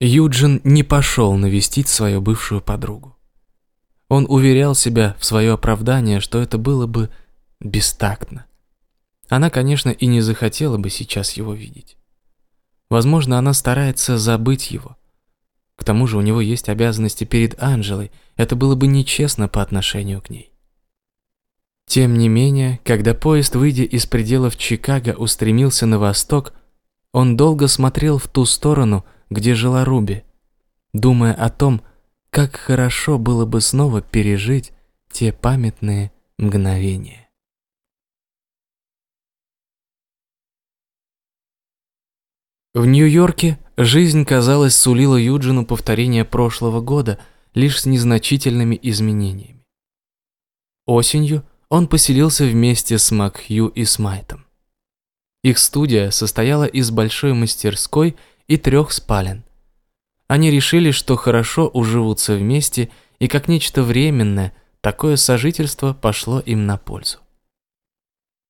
Юджин не пошел навестить свою бывшую подругу. Он уверял себя в свое оправдание, что это было бы бестактно. Она, конечно, и не захотела бы сейчас его видеть. Возможно, она старается забыть его. К тому же у него есть обязанности перед Анжелой, это было бы нечестно по отношению к ней. Тем не менее, когда поезд, выйдя из пределов Чикаго, устремился на восток, он долго смотрел в ту сторону, где жила Руби, думая о том, как хорошо было бы снова пережить те памятные мгновения. В Нью-Йорке жизнь, казалось, сулила Юджину повторение прошлого года лишь с незначительными изменениями. Осенью он поселился вместе с Макхью и Смайтом. Их студия состояла из большой мастерской и трех спален. Они решили, что хорошо уживутся вместе, и как нечто временное, такое сожительство пошло им на пользу.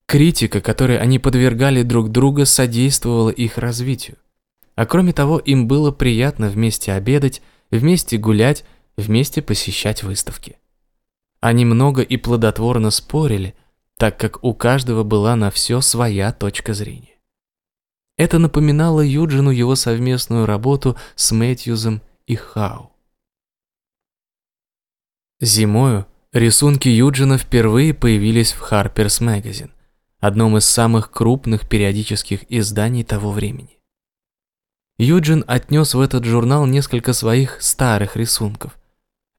Критика, которой они подвергали друг друга, содействовала их развитию. А кроме того, им было приятно вместе обедать, вместе гулять, вместе посещать выставки. Они много и плодотворно спорили, так как у каждого была на все своя точка зрения. Это напоминало Юджину его совместную работу с Мэтьюзом и Хау. Зимою рисунки Юджина впервые появились в Harper's Magazine, одном из самых крупных периодических изданий того времени. Юджин отнес в этот журнал несколько своих старых рисунков.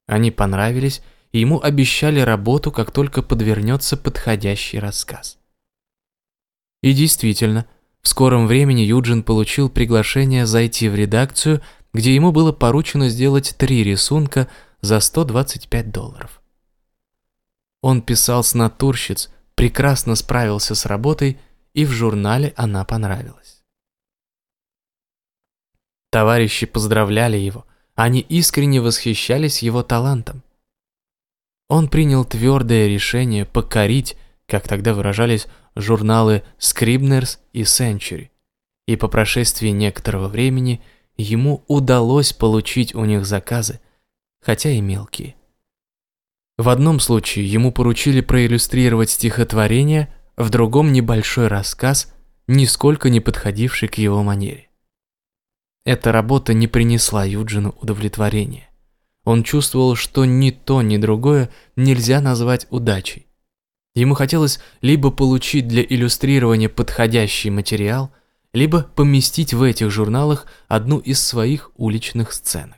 Они понравились, и ему обещали работу, как только подвернется подходящий рассказ. И действительно – в скором времени Юджин получил приглашение зайти в редакцию, где ему было поручено сделать три рисунка за 125 долларов. Он писал с натурщиц, прекрасно справился с работой, и в журнале она понравилась. Товарищи поздравляли его, они искренне восхищались его талантом. Он принял твердое решение покорить, как тогда выражались, журналы Scribners и Century, и по прошествии некоторого времени ему удалось получить у них заказы, хотя и мелкие. В одном случае ему поручили проиллюстрировать стихотворение, в другом небольшой рассказ, нисколько не подходивший к его манере. Эта работа не принесла Юджину удовлетворения. Он чувствовал, что ни то, ни другое нельзя назвать удачей. Ему хотелось либо получить для иллюстрирования подходящий материал, либо поместить в этих журналах одну из своих уличных сценок.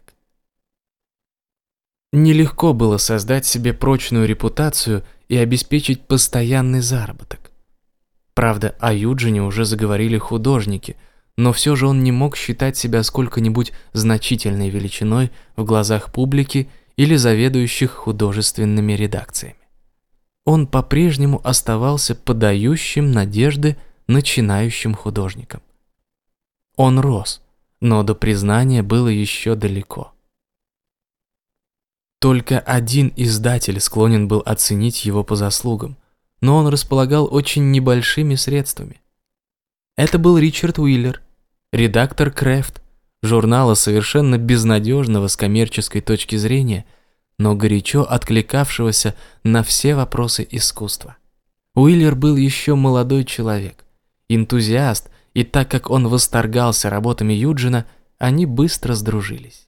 Нелегко было создать себе прочную репутацию и обеспечить постоянный заработок. Правда, о Юджине уже заговорили художники, но все же он не мог считать себя сколько-нибудь значительной величиной в глазах публики или заведующих художественными редакциями он по-прежнему оставался подающим надежды начинающим художником. Он рос, но до признания было еще далеко. Только один издатель склонен был оценить его по заслугам, но он располагал очень небольшими средствами. Это был Ричард Уиллер, редактор Крэфт, журнала совершенно безнадежного с коммерческой точки зрения – но горячо откликавшегося на все вопросы искусства. Уиллер был еще молодой человек, энтузиаст, и так как он восторгался работами Юджина, они быстро сдружились.